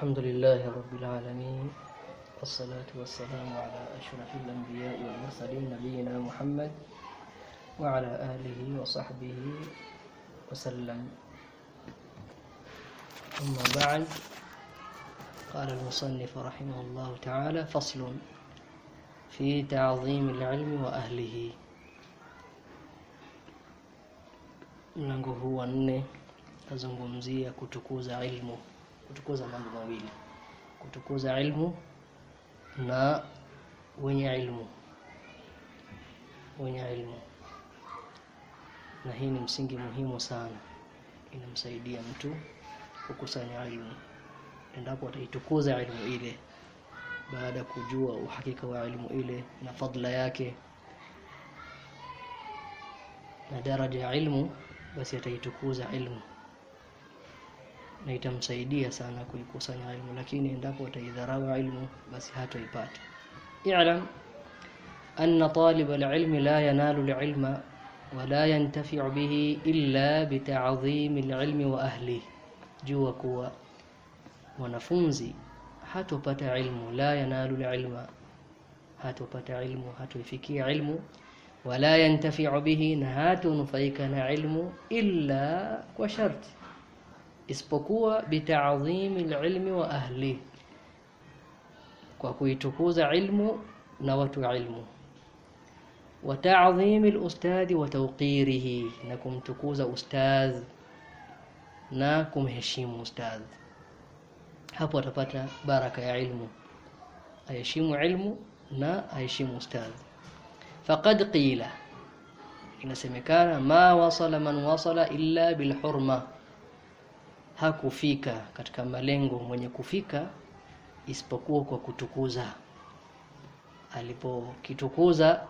الحمد لله رب العالمين والصلاة والسلام على أشرف الأنبياء والمرسلين نبينا محمد وعلى آله وصحبه وسلم. أما بعد قال المصنف رحمه الله تعالى فصل في تعظيم العلم وأهله. Mlango huu wa nne tazungumzia kutukuza ilmu. Kutukuza mambo mawili. Kutukuza ilmu na wenye ilmu. Wenye ilmu. Na hii ni msingi muhimu sana. Inamsaidia mtu kukusanya ilmu. Endapo ataitukuza ilmu ile baada ya kujua uhakika wa ilmu ile na fadla yake na daraja ya ilmu basi ataitukuza ilmu na itamsaidia sana kuikusanya ilmu lakini endapo ataidharau ilmu basi hatoipata i'lam anna talib al-ilm la yanalu al-ilma ولا ينتفع به إلا بتعظيم العلم وأهله jua kuwa mwanafunzi hatopata ilmu la yanalu ilma hatopata ilmu hatoifikia ilmu wala yantafi'u bihi na hatonufaika na ilmu illa kwa sharti isipokuwa bita'dhimi alilmi wa ahli kwa kuitukuza ilmu na watu ilmu wa ta'dhimi alustadhi wa tawqirihi na kumtukuza ustadh na kumheshimu ustadh hapo atapata baraka ya ilmu aheshimu ilmu na aheshimu ustadh faqad qila inasemekana ma wasala man wasala illa bilhurma hakufika katika malengo mwenye kufika isipokuwa kwa kutukuza. Alipokitukuza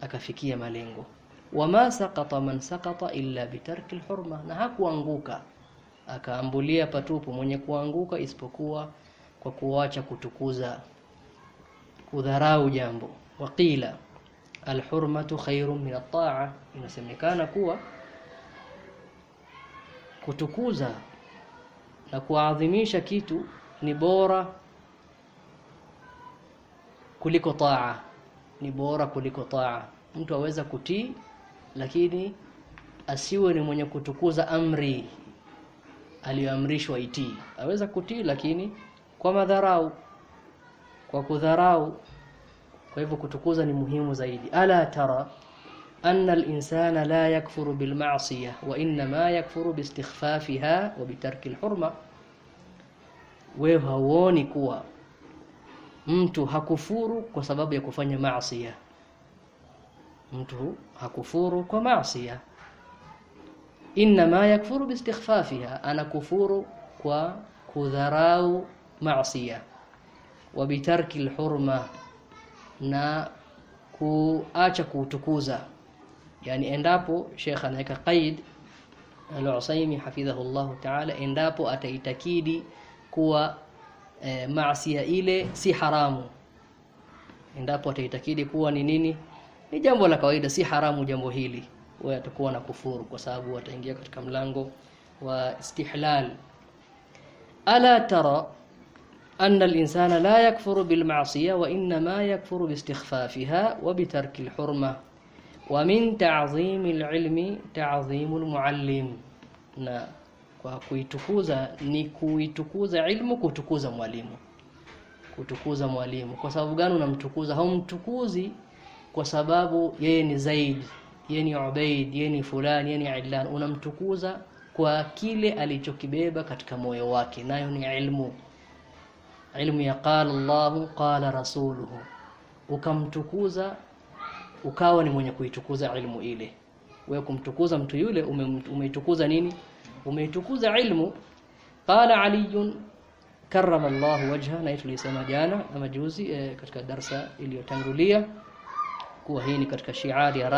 akafikia malengo. Wama saqata man saqata illa bitarki alhurma na hakuanguka. Akaambulia patupu mwenye kuanguka isipokuwa kwa kuacha kutukuza kudharau jambo. Waqila alhurmatu khairun min at-ta'a. Inasemekana kuwa kutukuza na kuadhimisha kitu ni bora kuliko taa. Ni bora kuliko taa. Mtu aweza kutii lakini asiwe ni mwenye kutukuza amri aliyoamrishwa itii. Aweza kutii lakini kwa madharau. Kwa kudharau. Kwa hivyo kutukuza ni muhimu zaidi. Ala tara anna al-insana la yakfuru bil ma'siyah wa inma yakfuru bi istikhfafiha wa bi tarki al-hurma wewe hauoni kuwa mtu hakufuru kwa sababu ya kufanya maasiya. Mtu hakufuru kwa maasiya. Inma yakfuru bi istikhfafiha ana kufuru kwa kudharau maasiya. Wa bi tarki al-hurma na kuacha kutukuza yani endapo Sheikh anaweka qaid al-Usaimi hafidhahu Allah ta'ala endapo ataitakidi kuwa e, maasiya ile si haramu endapo ataitakidi kuwa ni nini ni jambo la kawaida si haramu jambo hili wewe atakuwa na kufuru kwa sababu ataingia katika mlango wa istihlal ala tara أن الإنسان لا يكفر بالمعصية وإنما يكفر باستخفافها وبترك الحرمة wa min ta'zimil lilmi ta'zimu muallim na kwa kuitukuza ni kuitukuza ilmu, kutukuza mwalimu, kutukuza mwalimu. Kwa sababu gani unamtukuza? Haumtukuzi kwa sababu yeye ni Zaid, yeye ni Ubaid, yeye ni fulani, yeye ni Ilan. Unamtukuza kwa kile alichokibeba katika moyo wake, nayo ni ilmu, ilmu ya qala Allahu qala rasuluhu, ukamtukuza ukawa ni mwenye kuitukuza ilmu ile. Wewe kumtukuza mtu yule umeitukuza nini? Umeitukuza ilmu. Qala ali karrama Allah wajha na tulisema jana ama juzi e, katika darsa iliyotangulia kuwa hii ni katika shiari ya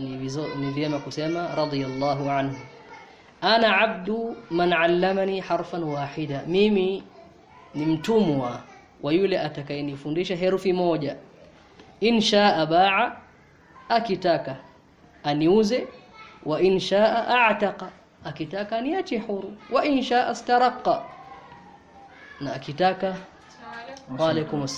ni vizo, ni vyema kusema radiyallahu anhu. Ana abdu man allamani harfan wahida. Mimi ni mtumwa wa yule atakayenifundisha herufi moja insha ba'a akitaka aniuze wa insha a'taqa akitaka niache huru wa insha astaraqa na akitaka wa alaykum kwa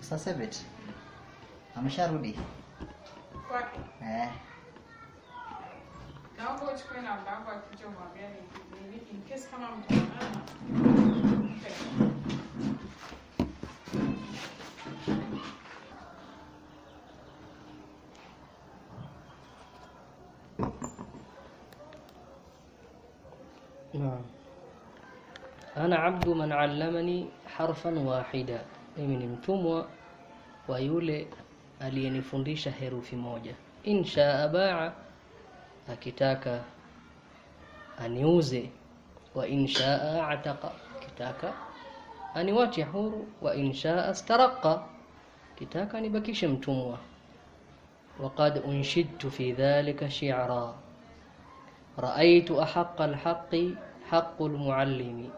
Sasa beti. Amesharudi. kwake. Eh. أنا عبد من علمني حرفا واحدا إمن انتموا ويولي ألي نفندش هيرو في موجة إن شاء باع akitaka aniuze wa inshaa ataqa kitaka aniwache huru wa inshaa astaraqa kitaka nibakishe mtumwa وقد أنشدت في ذلك شعرا رأيت أحق الحق حق المعلم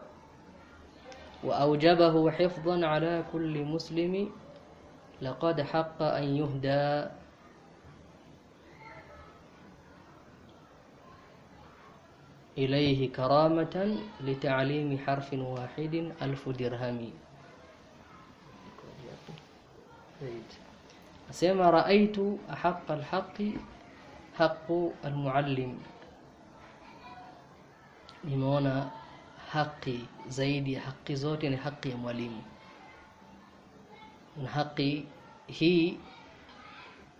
وأوجبه حفظا على كل مسلم لقد حق أن يهدى إليه كرامة لتعليم حرف واحد ألف درهم. سيما رأيت أحق الحق حق المعلم. نمونا حقي زيدي حقي زوت حقي المعلم حقي هي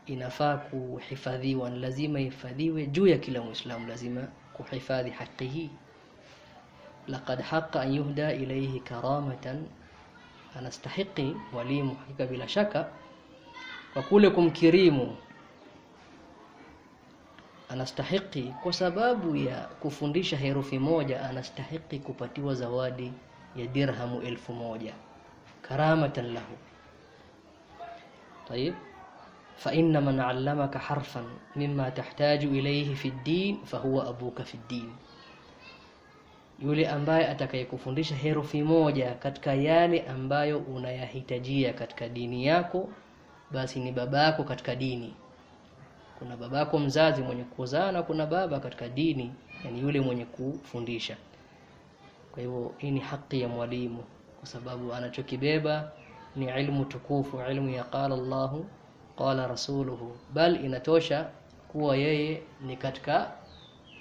inafaa kuhifadhiwa ni lazima ihifadhiwe juu ya kila kuhifadhi haki hii laqad haqa an yuhda ilayhi karamatan anastahiqi mwalimu hakika bila shaka kwa kule kumkirimu anastahiki kwa sababu ya kufundisha herufi moja anastahiki kupatiwa zawadi ya dirhamu elfu moja karamatan lahu طيب فإن من علمك حرفا مما تحتاج إليه في الدين فهو أبوك في الدين yule ambaye atakayekufundisha herufi moja katika yale ambayo unayahitajia katika dini yako basi ni babako katika dini kuna babako mzazi mwenye kuzaa na kuna baba katika dini yani yule mwenye kufundisha kwa hivyo hii ni haki ya mwalimu kwa sababu anachokibeba ni ilmu tukufu ilmu ya qala Allahu qala rasuluhu. Bal inatosha kuwa yeye ni katika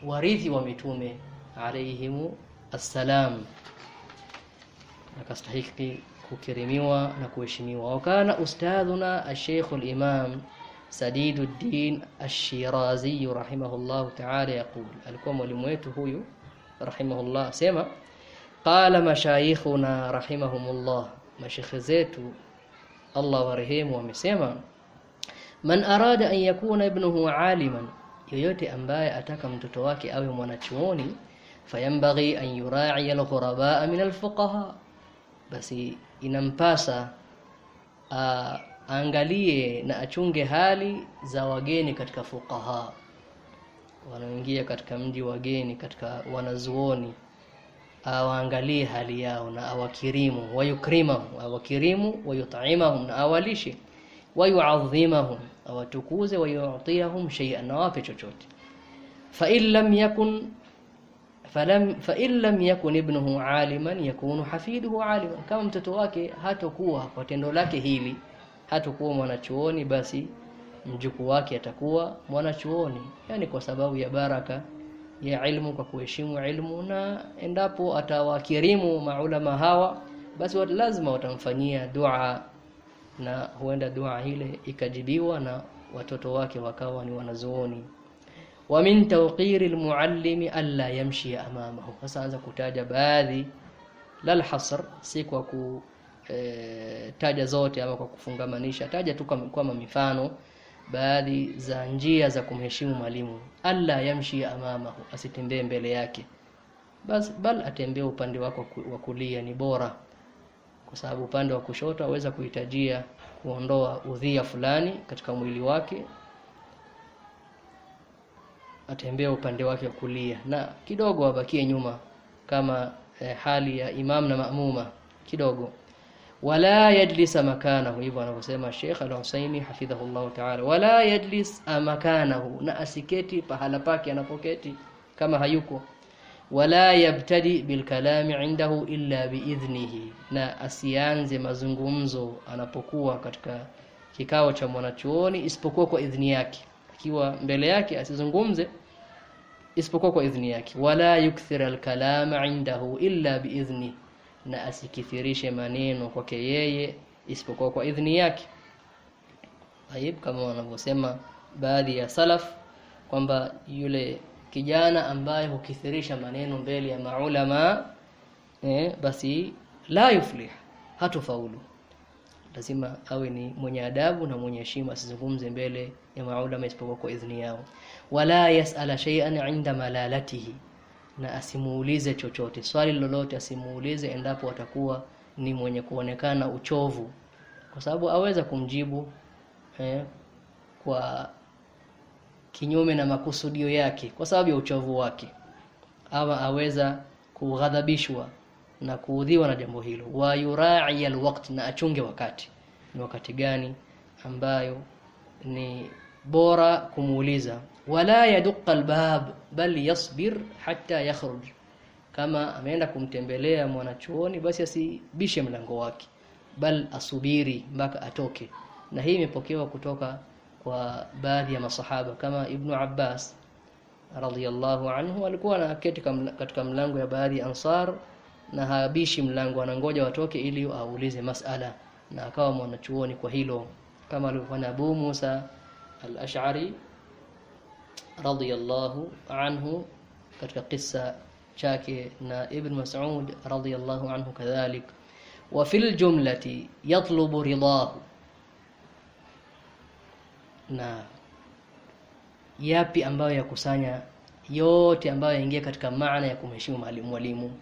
warithi wa mitume alayhimu assalam. Akastahiki kukirimiwa na kuheshimiwa. Wakana ustadhuna alsheikh alimam Sadiduddin Ash-Shirazi rahimahullah ta'ala yaqul. Alikuwa mwalimu wetu huyu rahimahullah. Sema qala mashayikhuna rahimahumullah. Mashayikh zetu Allah warehemu wamesema man arada an yakuna ibnuhu aliman yoyote ambaye ataka mtoto wake awe mwanachuoni fayambaghi an yura'i al-ghuraba min al-fuqaha. Basi inampasa aangalie na achunge hali za wageni katika fuqaha. Wanaoingia katika mji wageni katika wanazuoni awaangalie hali yao na awakirimu wayukrimu awakirimu wayut'imahum na awalishe wayu'adhimahum awatukuze wayu'tiyahum shay'an na chochote. Fa in lam yakun falam fa in lam yakun ibnuhu aliman yakunu hafiduhu aliman. Kama mtoto wake hatakuwa kwa tendo lake hili hatakuwa mwanachuoni basi mjukuu wake atakuwa mwanachuoni. Yani kwa sababu ya baraka ya ilmu kwa kuheshimu ilmu na endapo atawakirimu maulama hawa basi lazima watamfanyia dua na huenda dua ile ikajibiwa na watoto wake wakawa ni wanazuoni. Wa min tawqiri almuallimi alla yamshi amamahu. Sasa anza kutaja baadhi lal hasr si kwa ku e, taja zote ama kwa kufungamanisha. Taja tu kama mifano baadhi za njia za kumheshimu mwalimu. Alla yamshi amamahu asitembee mbele yake. Bas bal atembee upande wako wa kulia ni bora kwa sababu upande wa kushoto aweza kuhitajia kuondoa udhia fulani katika mwili wake atembea upande wake wa kulia. Na kidogo abakie nyuma kama eh, hali ya imam na maamuma kidogo. Wala yajlisa makanahu hivyo anavyosema Sheikh Al-Usaimi hafidhahullah ta'ala. Wala yajlis makanahu na asiketi pahala pake anapoketi kama hayuko wala yabtadi bilkalami indahu illa biidhnihi na asianze mazungumzo anapokuwa katika kikao cha mwanachuoni isipokuwa kwa idhni yake. Akiwa mbele yake asizungumze isipokuwa kwa idhni yake. Wala yukthira alkalama indahu illa biidhni. Na asikithirishe maneno kwake yeye isipokuwa kwa idhni yake. Taib kama wanavyosema baadhi ya salaf kwamba yule kijana ambaye hukithirisha maneno mbele ya maulama eh, basi la yuflih hatofaulu. Lazima awe ni mwenye adabu na mwenye heshima asizungumze mbele ya maulama isipokuwa kwa idhini yao. Wala yasala shay'an inda malalatihi na asimuulize chochote. Swali lolote asimuulize endapo atakuwa ni mwenye kuonekana uchovu. Kwa sababu aweza kumjibu eh, kwa kinyume na makusudio yake kwa sababu ya uchovu wake. Ama aweza kughadhabishwa na kuudhiwa na jambo hilo. Wa yurai alwaqt na achunge wakati. Ni wakati gani ambayo ni bora kumuuliza wala yaduqa albab bal yasbir hatta yakhruj? Kama ameenda kumtembelea mwanachuoni basi asibishe mlango wake bal asubiri mpaka atoke. Na hii imepokewa kutoka kwa baadhi ya masahaba kama Ibnu Abbas radhiyallahu anhu alikuwa anaketi katika mlango ya baadhi ya ansar na habishi mlango anangoja watoke ili aulize masala na akawa mwanachuoni kwa hilo kama alivyofanya Abu Musa al-Ash'ari radhiyallahu anhu katika kisa chake na Ibn Mas'ud radhiyallahu anhu kadhalik. Wa fil jumlati yatlubu ridahu na yapi ambayo yakusanya yote ambayo yaingia katika maana ya kumheshimu mwalimu.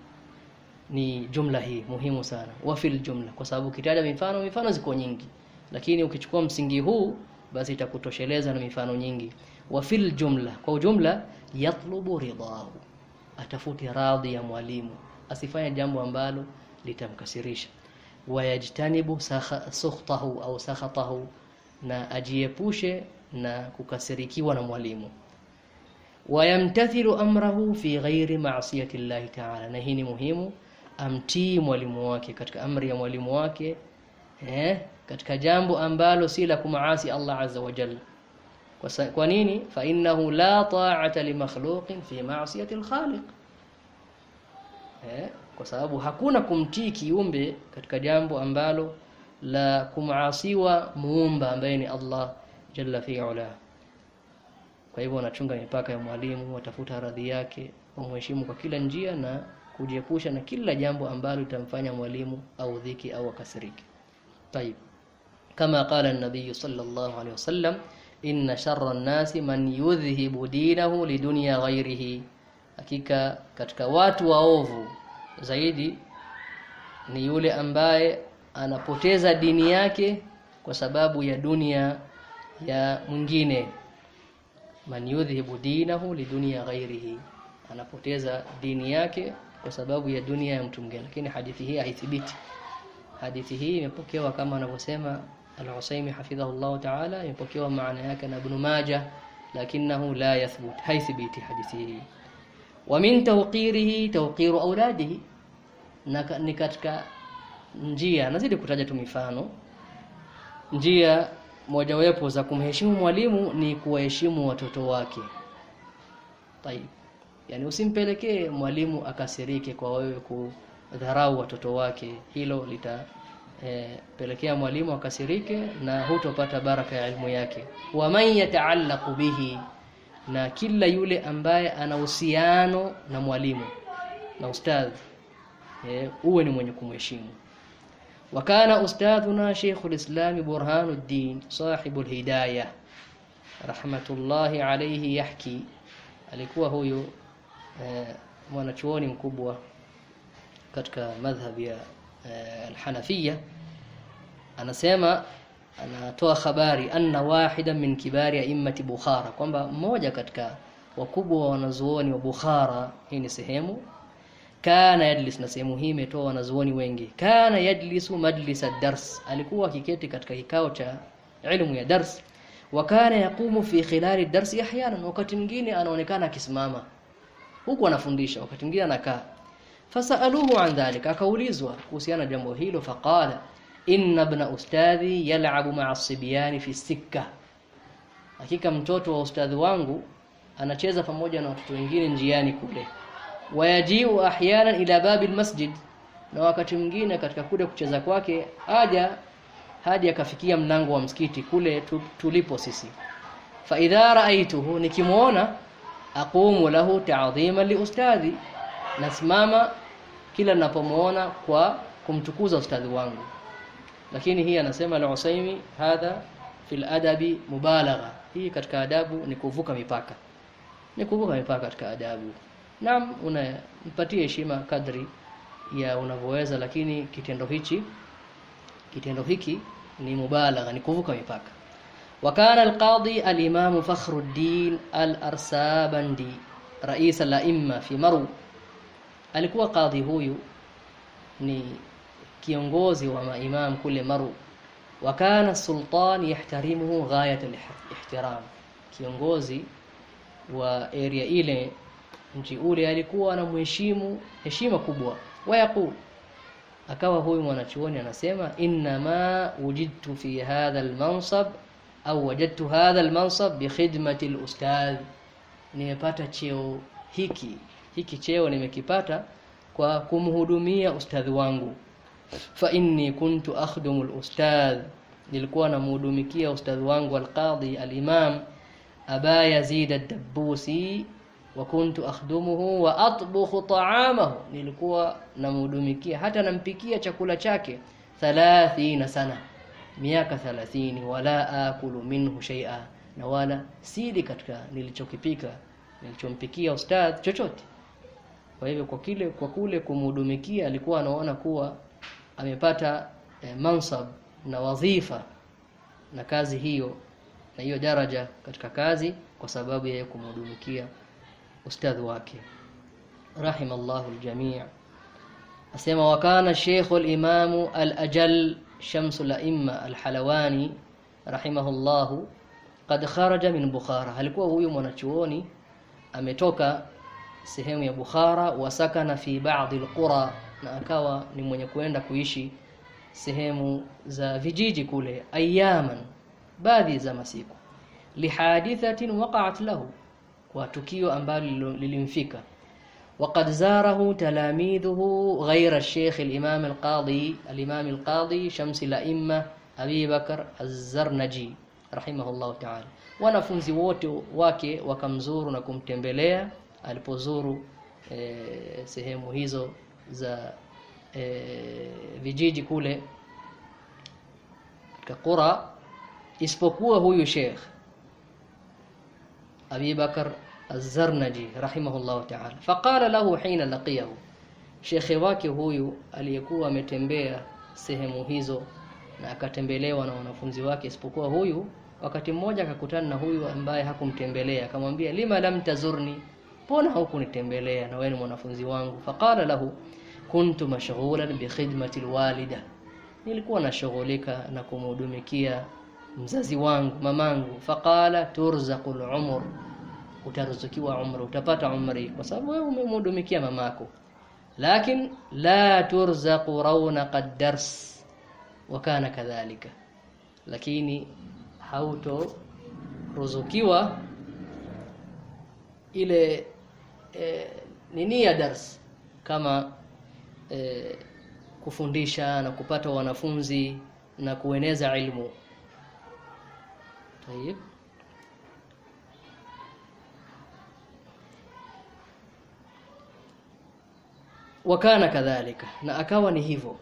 Ni jumla hii muhimu sana. Wa fil jumla. Kwa sababu ukitaja mifano mifano ziko nyingi. Lakini ukichukua msingi huu basi itakutosheleza na mifano nyingi. Wa fil jumla. Kwa ujumla yatlubu ridahu. Atafuti radhi ya mwalimu. Asifanye jambo ambalo litamkasirisha. Wayajtanibu sukhtahu au sakhatahu na ajiepushe na kukasirikiwa na mwalimu. Wayamtathilu amrahu fi ghairi ma'siyati Allah ta'ala. Na hii ni muhimu amtii mwalimu wake katika amri ya mwalimu wake eh katika jambo ambalo si la kumaasi Allah azza wa jalla. Kwa, kwa nini? Fa innahu la ta'ata li makhluqin fi ma'siyati al-khaliq. Eh kwa sababu hakuna kumtii kiumbe katika jambo ambalo la kumaasiwa muumba ambaye ni Allah jalla fi'ala kwa hivyo wanachunga mipaka ya mwalimu watafuta radhi yake wamheshimu kwa kila njia na kujiepusha na kila jambo ambalo litamfanya mwalimu au dhiki au akasirike طيب كما قال النبي صلى الله عليه وسلم إن شر الناس من يذهب دينه لدنيا غيره hakika katika watu waovu zaidi ni yule ambaye anapoteza dini yake kwa sababu ya dunia ya mwingine. Man yudhibu dinahu lidunya ghairihi anapoteza dini yake kwa sababu ya dunia ya mtu mwingine. Lakini hadithi hii haithibiti. Hadithi hii imepokewa kama anavyosema al-Usaimi hafidhahullah ta'ala imepokewa maana yake na Ibn Majah lakinahu la yathbut. Haithibiti hadithi hii. Wa min tawqirihi tawqiru auladihi na ni katika njia nazidi kutaja tu mifano. Njia mojawapo za kumheshimu mwalimu ni kuwaheshimu watoto wake. Taib. yani usimpelekee mwalimu akasirike kwa wewe kudharau watoto wake. Hilo lita e, pelekea mwalimu akasirike na hutopata baraka ya elimu yake. Wa man yataallaqu bihi na kila yule ambaye ana uhusiano na mwalimu na ustadhi e, uwe ni mwenye kumheshimu وكان أستاذنا شيخ الإسلام برهان الدين صاحب الهداية رحمة الله عليه يحكي alikuwa huyu eh, mwanachuoni mkubwa katika madhhab ya eh, al-Hanafiyya anasema anatoa habari anna wahida min kibari a'immati Bukhara kwamba mmoja katika wakubwa wa wanazuoni wa Bukhara hii ni sehemu kana yajlis na sehemu hii imetoa wanazuoni wengi. Kana yajlisu majlis ad-dars alikuwa akiketi katika kikao cha ilmu ya dars. Wa kana yaqumu fi khilali ad-dars ahyanan wakati mwingine anaonekana akisimama. Huku anafundisha wakati mwingine anakaa. Fasaluhu an dhalika akaulizwa kuhusiana na jambo hilo faqala inna ibna ustadhi yal'abu ma'a as-sibyan fi sikka hakika mtoto wa ustadhi wangu anacheza pamoja na watoto wengine njiani kule wayajiu ahyana ila babi almasjid na wakati mwingine katika kuda kucheza kwake aja hadi akafikia mlango wa msikiti kule tulipo sisi. Fa idha raaituhu nikimuona aqumu lahu ta'dhima li ustadhi. Nasimama kila ninapomuona kwa kumtukuza ustadhi wangu. Lakini hii anasema al-Usaimi hadha fil adabi mubalagha. Hii katika adabu ni kuvuka mipaka. Ni kuvuka mipaka katika adabu naam unampatie heshima kadri ya unavyoweza lakini kitendo hichi kitendo hiki ni mubalagha ni kuvuka mipaka. Wakana alqadi alimam fakhruddin al-Arsabandi rais al-imma fi maru alikuwa kadhi huyu ni kiongozi wa maimam kule maru wakana sultan yahtarimuhu ghayat al-ihtiram, kiongozi wa area ile mji ule alikuwa anamheshimu heshima kubwa. Wayaqul akawa huyu mwanachuoni anasema inna ma wujidtu fi hadha almansab au wajadtu hadha al-mansab bi khidmati al-ustadh nimepata cheo hiki hiki cheo nimekipata kwa kumhudumia ustadhi wangu. Fa inni kuntu akhdumu alustadh nilikuwa namhudumikia ustadhi wangu alqadi alimam al-imam aba yazid ad-dabbusi wa kuntu akhdumuhu wa atbukhu ta'amahu nilikuwa namhudumikia hata nampikia chakula chake 30 sana miaka 30 wala akulu minhu shay'a na wala sili katika nilichokipika nilichompikia ustadh chochote. Kwa hivyo kwa kile kwa kule kumhudumikia alikuwa anaona kuwa amepata eh, mansab na wadhifa na kazi hiyo na hiyo daraja katika kazi kwa sababu ya kumhudumikia ustadhi wake. Rahimallahu aljamii asema wakana sheikh al-imam al-ajal shams al-a'imma al-halawani rahimahullahu qad kharaja min bukhara. Alikuwa huyu mwanachuoni ametoka sehemu ya Bukhara wasakana fi baadhi alqura na akawa ni mwenye kuenda kuishi sehemu za vijiji kule ayaman baadhi za masiku. Lihadithatin waqa'at lahu kwa tukio ambalo lilimfika وقد زاره تلاميذه غير الشيخ الإمام القاضي الإمام القاضي شمس الأئمة أبي بكر الزرنجي رحمه الله تعالى wanafunzi wote wake wakamzuru na kumtembelea alipozuru e, sehemu hizo za e, vijiji kule katika qura isipokuwa huyu Sheikh Abi Bakar Az-Zarnaji rahimahullahu ta'ala. Faqala lahu hina laqiyahu. Sheikh wake huyu aliyekuwa ametembea sehemu hizo na akatembelewa na wanafunzi wake isipokuwa huyu wakati mmoja akakutana na huyu ambaye hakumtembelea. Akamwambia lima lam tazurni? Mbona hukunitembelea na wewe ni mwanafunzi wangu? Faqala lahu kuntu mashghulan bi khidmati alwalida. Nilikuwa nashughulika na kumhudumikia mzazi wangu mamangu. Faqala turzaqul umr utaruzukiwa umri utapata umri kwa sababu wewe umemhudumikia mamako. Lakini la turzaqu raunaqa dars wa kana kadhalika. Lakini hauto ruzukiwa ile e, nini ya dars kama e, kufundisha na kupata wanafunzi na kueneza ilmu. Tayib wakana kadhalika. Na akawa ni hivyo.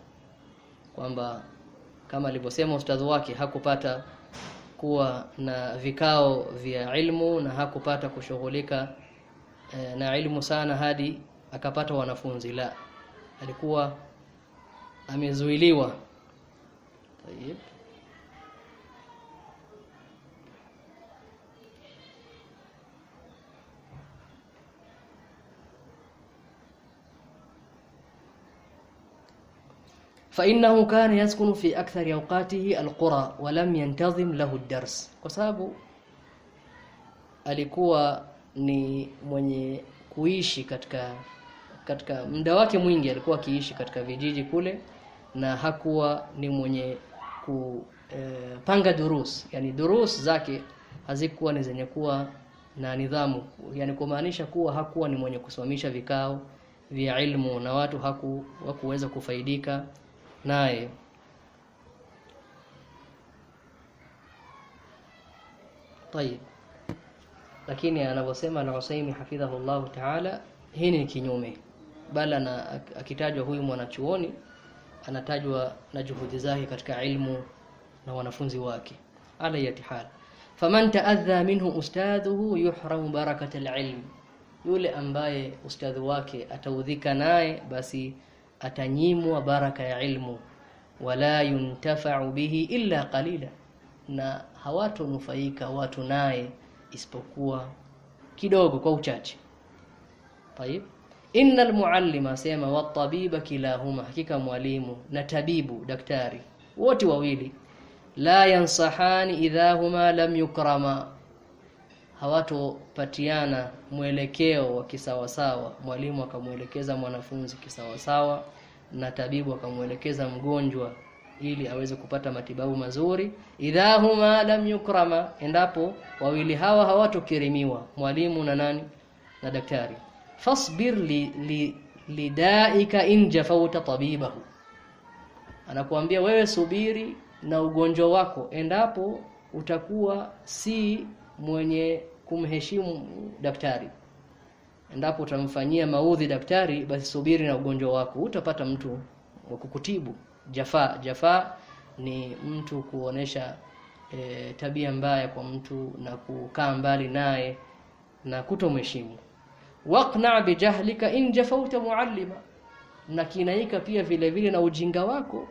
Kwamba kama alivyosema ustadhi wake hakupata kuwa na vikao vya ilmu na hakupata kushughulika e, na ilmu sana hadi akapata wanafunzi. La alikuwa amezuiliwa fainahu kana yaskunu fi akthari awqatihi alqura wa lam yantazim lahu dars kwa sababu alikuwa ni mwenye kuishi katika katika muda wake mwingi alikuwa akiishi katika vijiji kule na hakuwa ni mwenye kupanga e, durus. Yani durus zake hazikuwa ni zenye kuwa na nidhamu. Yani kumaanisha kuwa hakuwa ni mwenye kusimamisha vikao vya ilmu na watu haku, hakuweza kufaidika naye. طيب lakini anavyosema na Usaimi hafidhahullah taala hii ni kinyume. Bali akitajwa huyu mwanachuoni anatajwa na juhudi zake katika ilmu na wanafunzi wake. Ala yatihal faman taadha minhu ustadhuhu yuhramu barakata alilm. Yule ambaye ustadhi wake ataudhika naye basi atanyimwa baraka ya ilmu, wala yuntafau bihi illa qalila, na hawatonufaika watu naye isipokuwa kidogo kwa uchache. Tayib, inna almuallima asema watabiba kilahuma, hakika mwalimu na tabibu daktari wote wawili la yansahani idha huma lam yukrama, hawatopatiana mwelekeo wa kisawasawa, mwalimu akamwelekeza mwanafunzi kisawasawa na tabibu akamwelekeza mgonjwa ili aweze kupata matibabu mazuri. Idha huma lam yukrama endapo wawili hawa hawatokirimiwa mwalimu na nani? Na daktari. Fasbir li, li, lidaika in jafauta tabibahu. Anakuambia wewe subiri na ugonjwa wako endapo utakuwa si mwenye kumheshimu daktari endapo utamfanyia maudhi daktari basi subiri na ugonjwa wako. Utapata mtu wa kukutibu. Jafa jafa ni mtu kuonesha e, tabia mbaya kwa mtu na kukaa mbali naye na kutomheshimu. Waqna bijahlika in jafauta muallima. Na kinaika pia vile vile na ujinga wako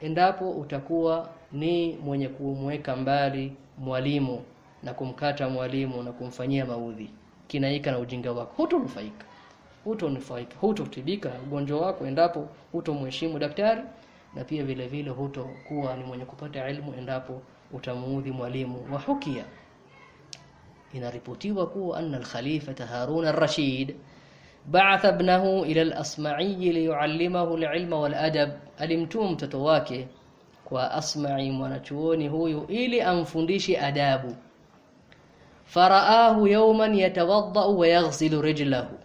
endapo utakuwa ni mwenye kumweka mbali mwalimu na kumkata mwalimu na kumfanyia maudhi kinaika na ujinga wako. Hutonufaika. Hutonufaika. Hutotibika ugonjwa wako endapo hutomheshimu daktari na pia vile vile hutokuwa ni mwenye kupata elimu endapo utamuudhi mwalimu wa hukia. Inaripotiwa kuwa anna al-khalifata Harun ar-Rashid ba'atha ibnahu ila al-Asma'i liyuallimahu al-ilma wal-adab. Alimtuma mtoto wake kwa Asma'i mwanachuoni huyu ili amfundishe adabu faraahu yawman yatawaddau wa yaghsilu rijlahu.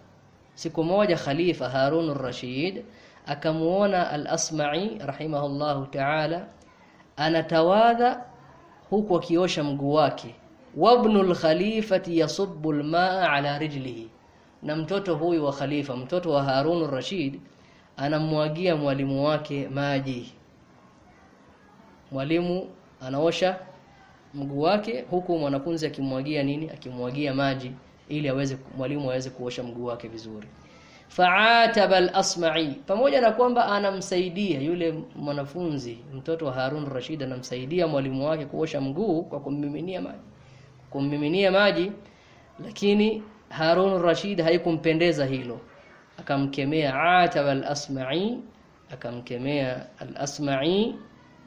Siku moja khalifa Harun ar-Rashid akamuona al-Asma'i rahimahullahu ta'ala anatawadha huku akiosha mguu wake. Wabnu al-khalifati yasubbu al-ma'a ala rijlihi. Na mtoto huyu wa khalifa mtoto wa Harun ar-Rashid anamwagia mwalimu wake maji. Mwalimu anaosha mguu wake huku mwanafunzi akimwagia nini? Akimwagia maji ili aweze mwalimu aweze kuosha mguu wake vizuri. Fa'ataba al-asma'i pamoja na kwamba anamsaidia yule mwanafunzi mtoto wa Harun Rashid anamsaidia mwalimu wake kuosha mguu kwa kummiminia maji kummiminia maji lakini Harun Rashid haikumpendeza hilo. Akamkemea ataba al-asma'i akamkemea al-asma'i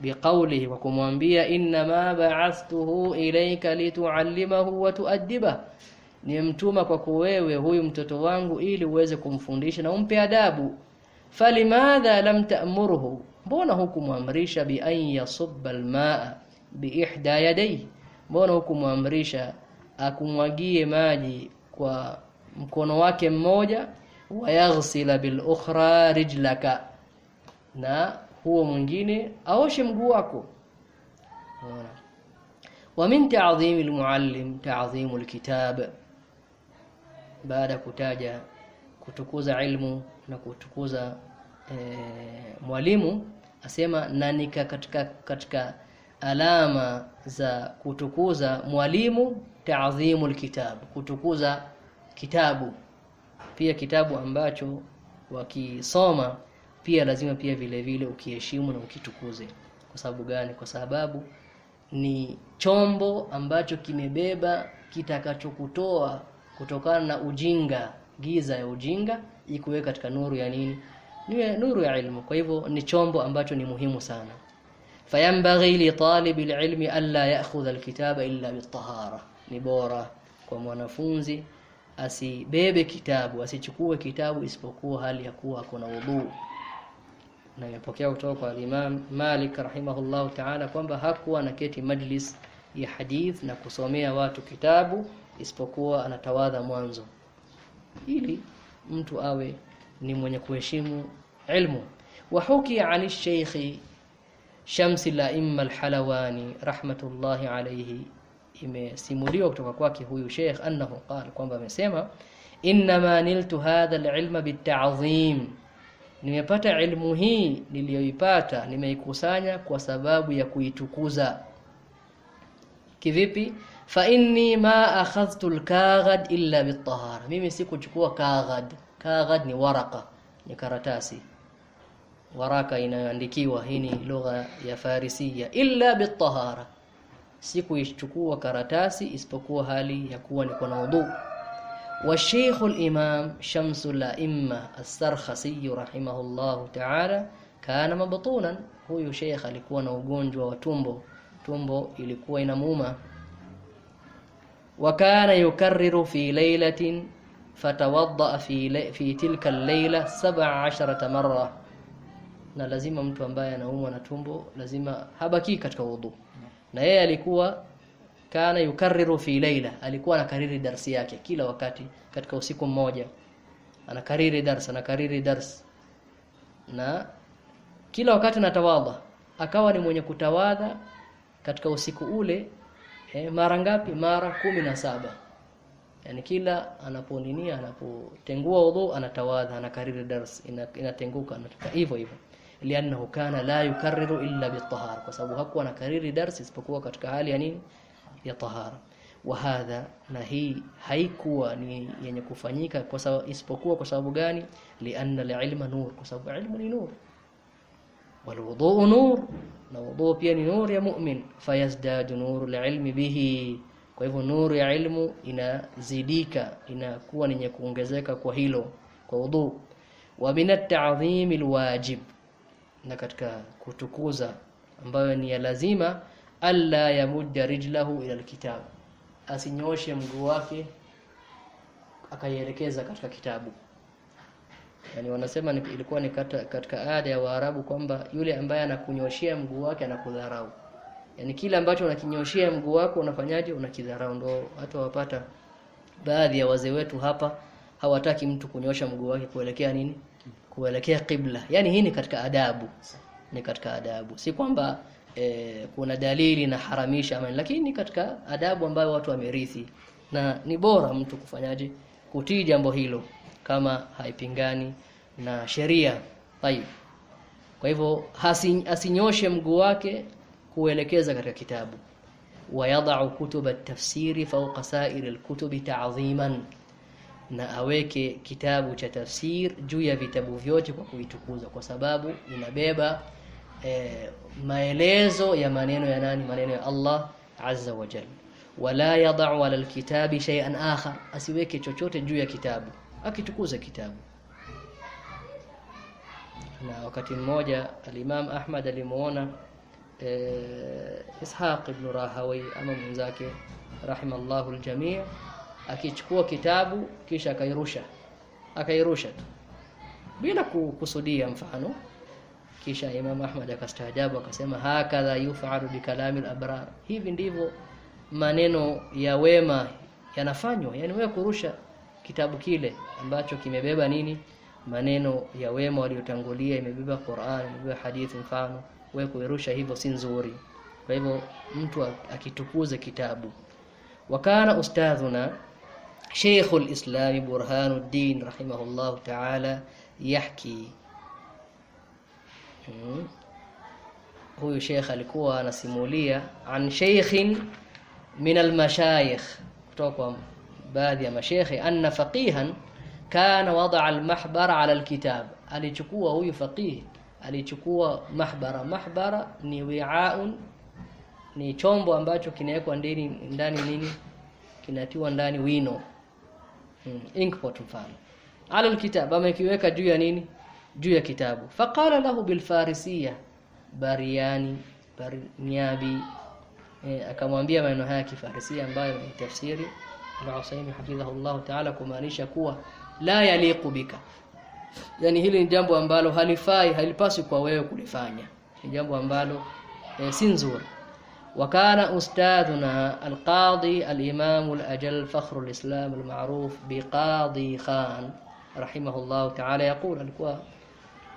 biqawlihi wa kumwambia inna ma ba'athtuhu ilayka litu'allimahu wa tuaddiba kwako wewe huyu mtoto wangu ili uweze kumfundisha na umpe adabu. Falimadha lam ta'murhu? Mbona hukumwamrisha bi an yasubba almaa bi ihda yadayhi? Mbona hukumwamrisha akumwagie maji kwa mkono wake mmoja? Wayaghsila bil ukhra rijlaka. Na huo mwingine aoshe mguu wako. Wa min ta'dhim almuallim ta'dhim alkitab. Baada kutaja kutukuza ilmu na kutukuza e, mwalimu asema nanika katika katika alama za kutukuza mwalimu ta'dhimul kitab kutukuza kitabu. Pia kitabu ambacho wakisoma pia lazima pia vile vile ukiheshimu na ukitukuze. Kwa sababu gani? Kwa sababu ni chombo ambacho kimebeba kitakachokutoa kutokana na ujinga giza ya ujinga ikuweka katika nuru ya nini? Ni nuru ya ilmu. Kwa hivyo ni chombo ambacho ni muhimu sana. Fayambaghi li talib alilmi alla ya'khudha alkitaba illa bitahara ni bora kwa mwanafunzi asibebe kitabu asichukue kitabu isipokuwa hali ya kuwa kuna udhu na imepokea kutoka kwa Imam Malik rahimahullahu ta'ala kwamba hakuwa anaketi majlis ya hadith na kusomea watu kitabu isipokuwa anatawadha mwanzo. Ili mtu awe ni mwenye kuheshimu ilmu. Ani shaykhi Shams al-A'imma al-Halawani rahmatullahi alayhi imesimuliwa kutoka kwake huyu Sheikh annahu qala kwamba amesema inma niltu hadha al-ilma bit-ta'zim nimepata ilmu hii niliyoipata nimeikusanya kwa sababu ya kuitukuza. Kivipi? Fa inni ma akhadhtu al-kaghad illa bit-tahara. Mimi sikuchukua kaghad. Kaghad ni waraka ni karatasi. Waraka inayoandikiwa hii ni lugha ya farisia. Illa bit-tahara. Sikuichukua karatasi isipokuwa hali ya kuwa ni na udhu والشيخ الإمام شمس الأئمة السرخسي رحمه الله تعالى كان مبطونا huyu sheikh alikuwa na ugonjwa wa tumbo tumbo ilikuwa inamuuma وكان يكرر في ليلة فتوضأ في لي في تلك الليلة 17 مرة na lazima mtu ambaye anaumwa na tumbo lazima habaki katika udhu na yeye alikuwa kana yukarriru fi laila alikuwa anakariri darsi yake kila wakati katika usiku mmoja. Anakariri darsa anakariri dars. Na kila wakati natawadha akawa ni mwenye kutawadha katika usiku ule eh, mara ngapi? Mara kumi na saba. Yani kila anaponinia anapotengua udhu anatawadha anakariri dars. Ina- inatenguka anatoka hivyo hivyo. Liannahu kana la yukarriru illa bitahara kwa sababu hakuwa anakariri dars isipokuwa katika hali ya nini ya tahara wa hadha na hii haikuwa ni yenye kufanyika kwa sababu isipokuwa kwa sababu gani? Lianna alilma nur kwa sababu ilmu ni nur. Walwudhu nur na wudhu pia ni nur ya mu'min. Fayazdadu nuru alilmi bihi. Kwa hivyo nur ya ilmu inazidika inakuwa ni yenye kuongezeka kwa hilo kwa wudhu wa min at-ta'dhim alwajib na katika kutukuza ambayo ni ya lazima alla yamudda rijlahu ila alkitab. Asinyoshe mguu wake akaielekeza katika kitabu. Yani wanasema ni, ilikuwa ni kata, katika ada ya Waarabu kwamba yule ambaye anakunyoshia mguu wake anakudharau. Yani kile ambacho unakinyoshia mguu wako unafanyaje? Unakidharau. Ndo hata wapata baadhi ya wazee wetu hapa hawataki mtu kunyosha mguu wake kuelekea nini? Kuelekea kibla yani hii ni katika adabu. Ni katika adabu. Si kwamba e, kuna dalili na haramisha amani, lakini katika adabu ambayo watu wamerithi na ni bora mtu kufanyaje? Kutii jambo hilo kama haipingani na sheria. Tayib kwa hivyo asinyoshe mguu wake kuelekeza katika kitabu. Wayadau kutuba tafsiri fawqa sa'iri alkutubi ta'dhiman na aweke kitabu cha tafsir juu ya vitabu vyote kwa kuitukuza. Kwa sababu inabeba e, maelezo ya maneno ya nani? Maneno ya Allah azza wa jalla. Wala yadau ala alkitabi shay'an akhar. Asiweke chochote juu ya kitabu. Akitukuza kitabu. Na wakati mmoja al-Imam Ahmad alimuona e, Ishaq ibn Rahawi ama mwenzake rahimallahu al-jami' akichukua kitabu kisha akairusha. Akairusha tu. Bila kukusudia mfano kisha Imam Ahmad akastaajabu akasema, hakadha yufaru bi kalamil abrar, hivi ndivyo maneno ya wema yanafanywa. Yani wewe kurusha kitabu kile ambacho kimebeba nini, maneno ya wema waliotangulia, imebeba Qur'an, imebeba hadithi, mfano wewe kuirusha hivyo si nzuri. Kwa hivyo mtu akitukuze kitabu. Wakana ustadhuna Sheikhul Islam Burhanuddin rahimahullahu ta'ala yahki Hmm. huyu sheikh alikuwa anasimulia an sheikhin min almashayikh kutoka kwa baadhi ya mashekhe anna faqihan kana wadaa almahbara ala alkitab alichukua huyu faqih alichukua mahbara. Mahbara ni wi'aun ni chombo ambacho kinawekwa ndani ndani nini? Kinatiwa ndani wino. Hmm. inkpot mfano. Ala alul kitab amekiweka juu ya nini? Juu ya kitabu faqala lahu bilfarisiya bariani barniabi e, akamwambia maneno haya kifarisia ambayo ni tafsiri al-Usaimi hafidhahullah ta'ala kumaanisha kuwa la yaliqu bika yani hili ni jambo ambalo halifai halipaswi kwa wewe kulifanya ni jambo ambalo e, si nzuri وكان أستاذنا القاضي الإمام الأجل فخر الإسلام المعروف بقاضي خان رحمه الله تعالى يقول alikuwa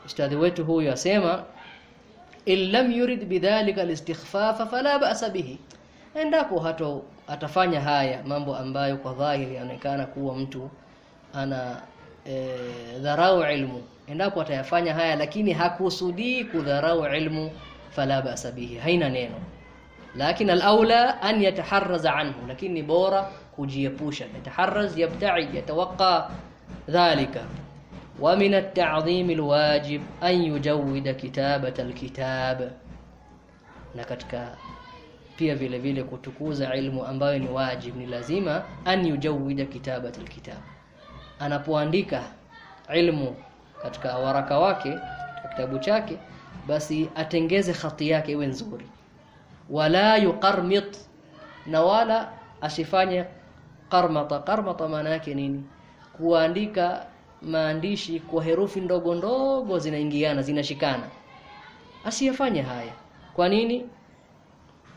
ustadhi wetu huyu asema illam yurid bidhalika alistikhfafa fala ba'sa bihi. Endapo hato atafanya haya mambo ambayo kwa dhahiri yanaonekana kuwa mtu ana e, dharau ilmu endapo atayafanya haya lakini hakusudii kudharau ilmu fala ba'sa bihi. Haina neno. Lakini al-aula an yataharraza anhu lakini bora kujiepusha. Yataharraz yabta'id yatawaqqa dhalika ومن التعظيم الواجب أن يجود كتابة الكتاب na katika pia vile vile kutukuza ilmu ambayo ni wajib ni lazima an yujawida kitabat alkitab anapoandika ilmu katika waraka wake kitabu chake basi atengeze khati yake iwe nzuri wala yuqarmit na wala asifanye qarmata qarmata maana yake nini kuandika maandishi kwa herufi ndogo ndogo zinaingiana zinashikana. Asiyafanye haya. Kwa nini?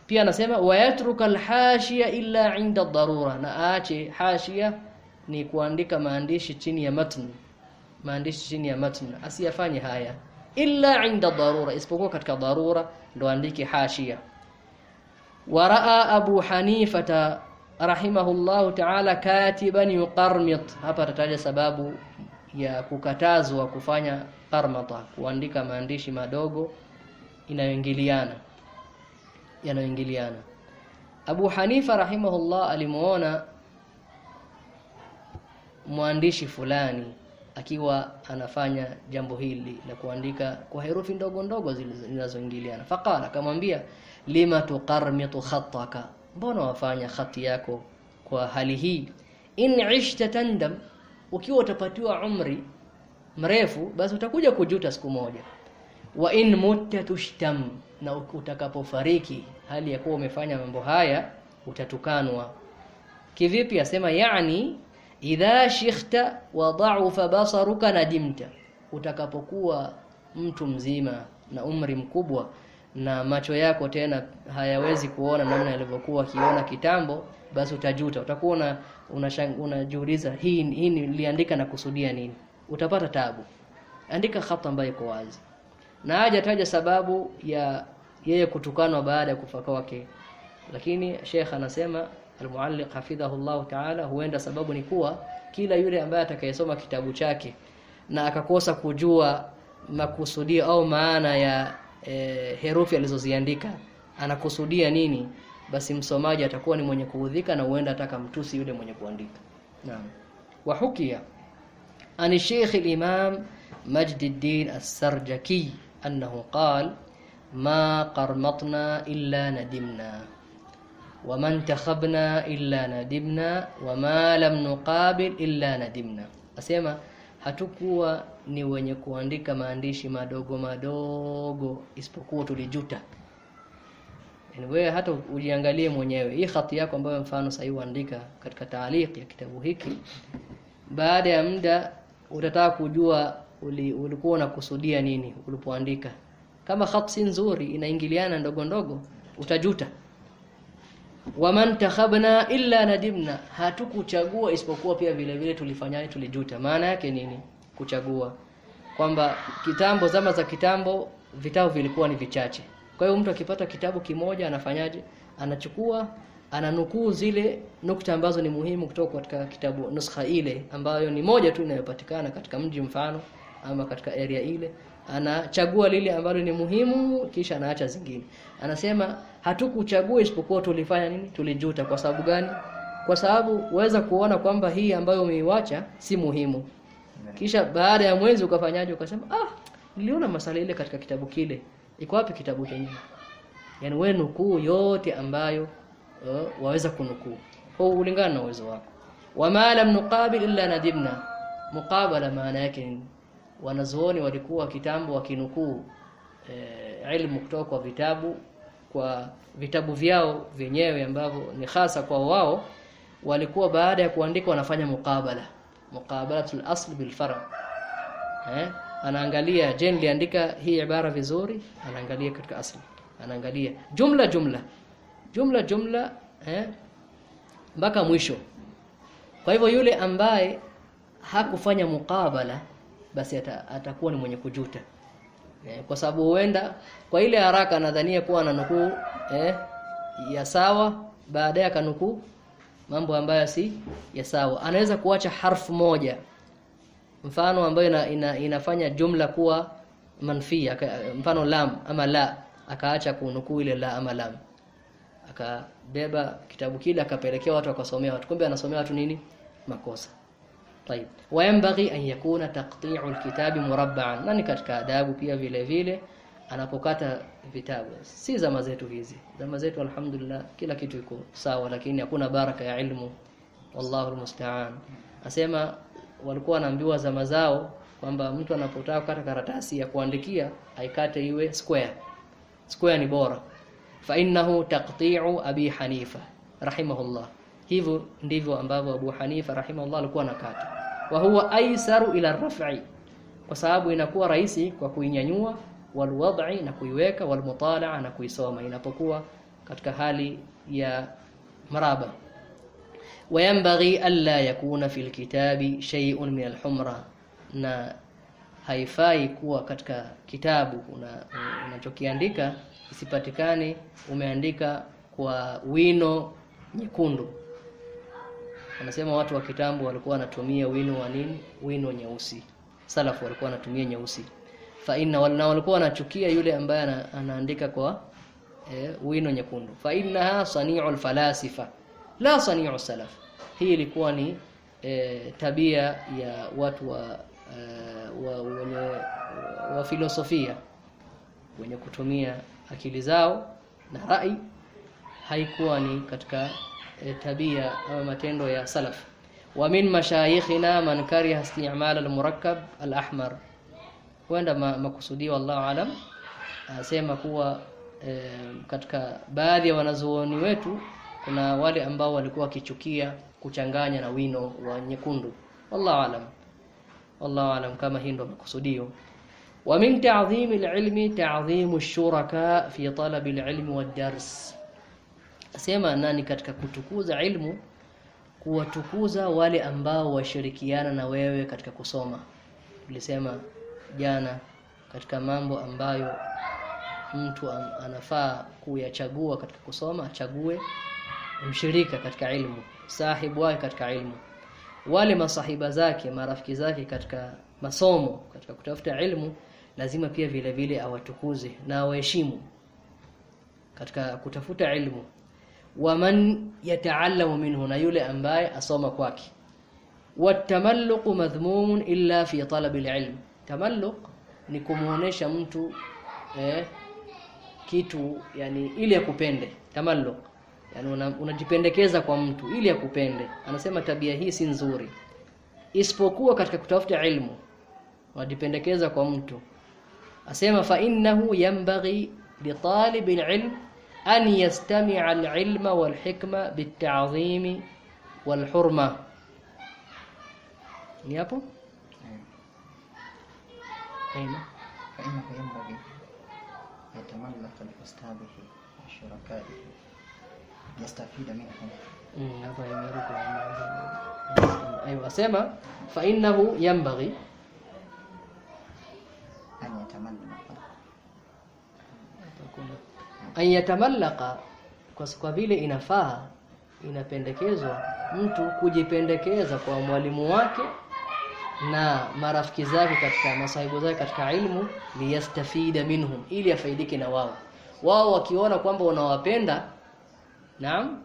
Pia anasema wayatruka alhashiya illa inda darura na aache hashiya ni kuandika maandishi chini ya matn maandishi chini ya matn asiyafanye haya. Illa inda darura isipokuwa katika darura ndo andike hashiya waraa abu hanifata rahimahullahu ta'ala katiban yuqarmit. Hapa tataja sababu ya kukatazwa kufanya karmata kuandika maandishi madogo inayoingiliana yanayoingiliana. Abu Hanifa rahimahullah alimuona mwandishi fulani akiwa anafanya jambo hili la kuandika kwa herufi ndogo ndogo zinazoingiliana. Faqala akamwambia lima tuqarmitu khattaka mbona wafanya khati yako kwa hali hii? In ishta tandam ukiwa utapatiwa umri mrefu basi utakuja kujuta siku moja. Wa in mutta tushtam na utakapofariki hali ya kuwa umefanya mambo haya utatukanwa. Kivipi asema yani idha shikhta wa dha'afa basaruka nadimta utakapokuwa mtu mzima na umri mkubwa na macho yako tena hayawezi kuona namna yalivyokuwa akiona kitambo basi utajuta. Utakuwa unajiuliza hii hii niliandika na kusudia nini? Utapata tabu. Andika khata ambayo iko wazi. Na haja taja sababu ya yeye kutukanwa baada ya kufa kwake. Lakini Sheikh anasema almualliq hafidhahullah ta'ala huenda sababu ni kuwa kila yule ambaye atakayesoma kitabu chake na akakosa kujua makusudio au maana ya e, herufi alizoziandika anakusudia nini basi msomaji atakuwa ni mwenye kuudhika na huenda atakamtusi yule mwenye kuandika naam wa hukia ani Sheikh al-Imam Majd al-Din as-Sarjaki annahu qala ma qarmatna illa nadimna وما انتخبنا إلا ندمنا وما لم نقابل إلا ندمنا asema hatukuwa ni wenye kuandika maandishi madogo madogo isipokuwa tulijuta yani wewe hata ujiangalie mwenyewe. Hii khati yako ambayo mfano sasa uandika katika taaliki ya kitabu hiki baada ya muda utataka kujua uli, ulikuwa unakusudia nini ulipoandika. Kama khati nzuri inaingiliana ndogo ndogo utajuta. Waman takhabna illa nadimna hatukuchagua isipokuwa pia vile vile tulifanyaye tulijuta. Maana yake nini? Kuchagua. Kwamba kitambo zama za kitambo vitao vilikuwa ni vichache kwa hiyo mtu akipata kitabu kimoja anafanyaje? Anachukua ananukuu zile nukta ambazo ni muhimu kutoka katika kitabu nuskha ile ambayo ni moja tu inayopatikana katika mji mfano ama katika area ile. Anachagua lile ambalo ni muhimu kisha anaacha zingine. Anasema hatukuchagua isipokuwa tulifanya nini? Tulijuta. Kwa sababu gani? Kwa sababu uweza kuona kwamba hii ambayo umeiacha si muhimu. Kisha baada ya mwezi ukafanyaje? Ukasema ah niliona masala ile katika kitabu kile iko wapi kitabu chenyewe? Yani wewe nukuu yote ambayo uh, waweza kunukuu. Kwa ulingana na uwezo wako. Wama lam nuqabil illa nadimna muqabala maana yake nini? Wanazuoni walikuwa kitambo wakinukuu e, ilmu kutoka kwa vitabu kwa vitabu vyao vyenyewe ambavyo ni hasa kwa wao walikuwa baada ya kuandika wanafanya muqabala. Muqabalatul asl bil fara eh anaangalia je niliandika hii ibara vizuri? Anaangalia katika asli. Anaangalia. Jumla jumla. Jumla jumla eh mpaka mwisho. Kwa hivyo yule ambaye hakufanya mukabala basi ata, atakuwa ni mwenye kujuta. Eh, kwa sababu huenda kwa ile haraka anadhania kuwa ananukuu eh, ya sawa baadaye akanukuu mambo ambayo si ya sawa. Anaweza kuacha harfu moja mfano ambayo ina, ina, inafanya jumla kuwa manfia mfano lam ama la akaacha kunukuu ile la ama lam akabeba kitabu kile akapelekea watu wakasomea watu kumbe anasomea watu nini makosa طيب وينبغي ان يكون تقطيع الكتاب مربعا nani katika adabu pia vile vile anapokata vitabu si zama zetu hizi zama zetu alhamdulillah kila kitu iko sawa lakini hakuna baraka ya ilmu wallahu almusta'an asema walikuwa wanaambiwa zama zao kwamba mtu anapotaka kukata karatasi ya kuandikia aikate iwe square. Square ni bora. Fa innahu taqti'u abi hanifa rahimahullah. Hivyo ndivyo ambavyo Abu Hanifa rahimahullah alikuwa anakata. Wa huwa aisaru ila raf'i kwa sababu inakuwa rahisi kwa kuinyanyua walwad'i na kuiweka walmutalaa na kuisoma inapokuwa katika hali ya maraba wayambaghi alla yakuna fil kitabi shay'un min alhumra, na haifai kuwa katika kitabu unachokiandika una isipatikane umeandika kwa wino nyekundu. Anasema watu wa kitambo walikuwa wanatumia wino wa nini? Wino nyeusi. Salafu walikuwa wanatumia nyeusi fa inna na walikuwa wanachukia yule ambaye anaandika kwa eh, wino nyekundu fa inna sani'u falasifa la sani'u salaf hii ilikuwa ni e, tabia ya watu wa e, wa wenye wa filosofia wenye kutumia akili zao na rai. Haikuwa ni katika e, tabia au matendo ya salaf. Wa min mashayikhina man kariha isti'mal al-murakkab al-ahmar. Huenda ma, makusudio wallahu alam asema kuwa e, katika baadhi ya wanazuoni wetu kuna wale ambao walikuwa wakichukia kuchanganya na wino wa nyekundu. Wallahu alam. Wallahu alam kama hii ndo makusudio. Wa min ta'dhimi al-ilmi ta'dhimu ash-shuraka fi talab al-ilmi wad-dars sema nani katika kutukuza ilmu? Kuwatukuza wale ambao washirikiana na wewe katika kusoma. Tulisema jana katika mambo ambayo mtu anafaa kuyachagua katika kusoma achague mshirika katika ilmu sahibu wake katika ilmu wale masahiba zake marafiki zake katika masomo katika kutafuta ilmu lazima pia vile vile awatukuze na awaheshimu katika kutafuta ilmu. Waman yataallamu minhu na yule ambaye asoma kwake. Watamalluqu madhmumun illa fi talab alilm. Tamalluq ni kumuonesha mtu eh, kitu yani ile kupende. Tamalluq yani unajipendekeza una kwa mtu ili akupende anasema tabia hii si nzuri isipokuwa katika kutafuta ilmu unajipendekeza kwa mtu asema fa innahu yanbaghi li talib alilm an yastami'a alilma walhikma bit'azimi walhurma ni hapo aina فإنه ينبغي يتملق لأستاذه وشركائه Aywa, mm, sema fa innahu yambaghi an yatamallaka, kwa vile inafaa, inapendekezwa mtu kujipendekeza kwa mwalimu wake na marafiki zake katika masahibu zake katika ilmu, liyastafida minhum, ili afaidike na wao. Wao wakiona kwamba unawapenda Naam?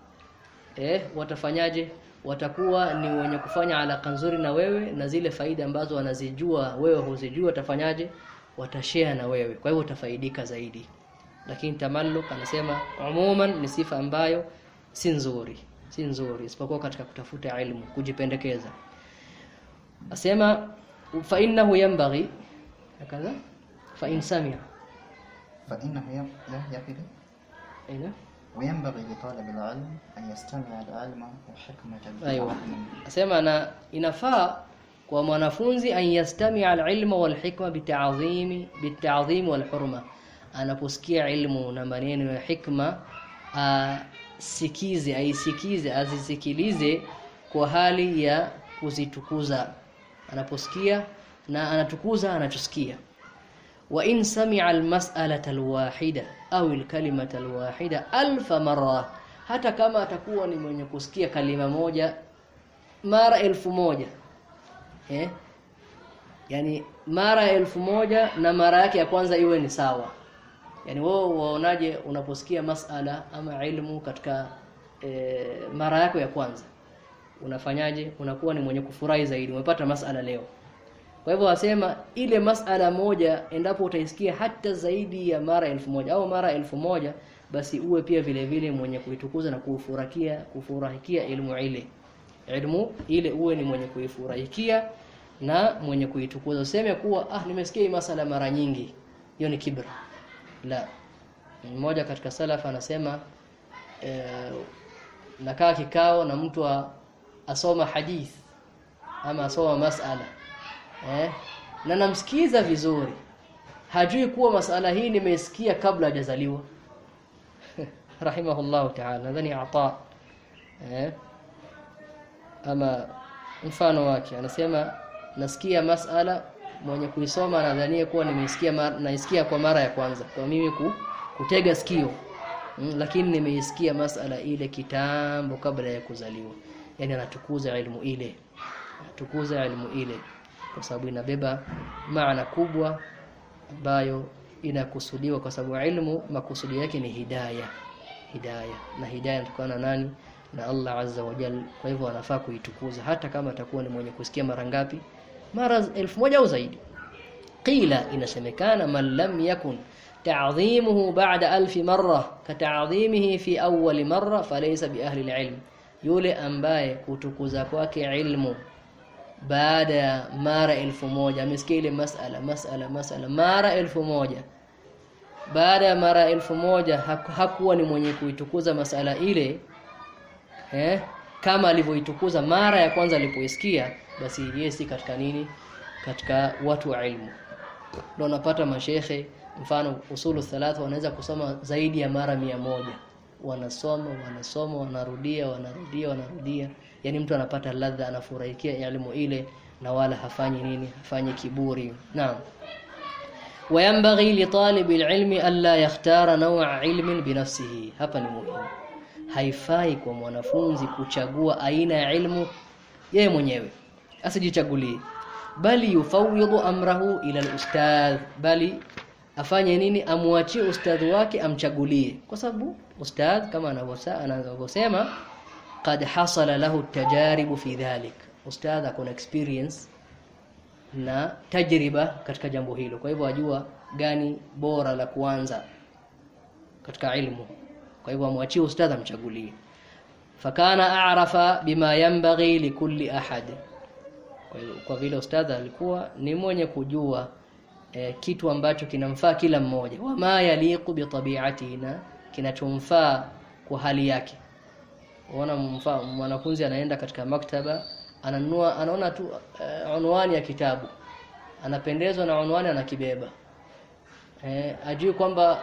Eh, watafanyaje? Watakuwa ni wenye kufanya alaka nzuri na wewe na zile faida ambazo wanazijua wewe huzijua watafanyaje? Watashare na wewe. Kwa hivyo utafaidika zaidi. Lakini tamalluk anasema umuman ni sifa ambayo si nzuri, si nzuri isipokuwa katika kutafuta ilmu, kujipendekeza. Asema fa innahu yanbaghi hakaza fa in sami'a fa innahu ya ya pili. Aina wayambaghi litalabi alilm an yastamia alalma wa hikmata aywa asema na inafaa kwa mwanafunzi an yastamia alilma walhikma bitaadhimi bitaadhimi walhurma anaposikia ilmu na maneno ya hikma asikize aisikize azisikilize kwa hali ya kuzitukuza. Anaposikia na anatukuza anachosikia wa in sami'a almas'alata alwahida au alkalimata alwahida alfa marra. Hata kama atakuwa ni mwenye kusikia kalima moja mara elfu moja. Eh? Yani mara elfu moja na mara yake ya kwanza iwe ni sawa. Yani wewe waonaje unaposikia masala ama ilmu katika e, mara yako ya kwanza? Unafanyaje? Unakuwa ni mwenye kufurahi zaidi. Umepata masala leo kwa hivyo wasema ile masala moja endapo utaisikia hata zaidi ya mara elfu moja au mara elfu moja basi uwe pia vile vile mwenye kuitukuza na kufurahikia kufurahikia elimu ile. Ilmu ile uwe ni mwenye kuifurahikia na mwenye kuitukuza. Useme kuwa ah nimesikia hii masala mara nyingi. Hiyo ni kibra. La. Mmoja katika salaf anasema e, nakaa kikao na mtu asoma hadith ama asoma masala eh? Na namsikiza vizuri. Hajui kuwa masala hii nimesikia kabla hajazaliwa. Rahimahullah ta'ala. Nadhani ata. Eh? Ama mfano wake. Anasema nasikia masala mwenye kuisoma nadhania kuwa nimesikia naisikia kwa mara ya kwanza. Kwa mimi ku, kutega sikio. Mm, lakini nimeisikia masala ile kitambo kabla ya kuzaliwa. Yani anatukuza ilmu ile. Anatukuza ilmu ile kwa sababu inabeba maana kubwa ambayo inakusudiwa kwa sababu ilmu makusudi yake ni hidaya. Hidaya. Na hidaya inatokana na nani? Na Allah azza wa jalla. Kwa hivyo anafaa kuitukuza. Hata kama atakuwa ni mwenye kusikia mara ngapi? Mara elfu moja au zaidi. Qila inasemekana man lam yakun ta'dhimuhu ba'da alf marra ka ta'dhimihi fi awwal marra falaysa bi ahli alilm. Yule ambaye kutukuza kwake ilmu baada ya mara elfu moja. Amesikia ile masala masala masala mara elfu moja. Baada ya mara elfu moja haku, hakuwa ni mwenye kuitukuza masala ile eh kama alivyoitukuza mara ya kwanza alipoisikia basi yeye si katika nini? Katika watu wa ilmu. Ndio unapata mashehe mfano usulu thalatha wanaweza kusoma zaidi ya mara mia moja. Wanasoma wanasoma wanarudia wanarudia wanarudia yani mtu anapata ladha anafurahikia elimu ile na wala hafanyi nini hafanyi kiburi. Naam. Wayambaghi li talibi alilmi alla yakhtara naw'a ilmin binafsihi hapa ni muhimu. Haifai kwa mwanafunzi kuchagua aina ya ilmu yeye mwenyewe. Asijichagulie. Bali yufawidu amrahu ila alustadh. Bali afanye nini? Amwachie ustadhi wake amchagulie. Kwa sababu ustadh kama anavyosema qad hasala lahu tajaribu fi dhalik ustadh akona experience na tajriba katika jambo hilo. Kwa hivyo ajua gani bora la kuanza katika ilmu. Kwa hivyo amwachie ustadh amchagulie. Fakana a'rafa bima yanbaghi likulli ahad. Kwa hivyo kwa vile ustadh alikuwa ni mwenye kujua e, kitu ambacho kinamfaa kila mmoja. Wama yaliqu bi tabi'atina na kinachomfaa kwa hali yake unaona mwanafunzi anaenda katika maktaba ananunua anaona tu uh, unwani ya kitabu. Anapendezwa na unwani anakibeba. Eh ajui kwamba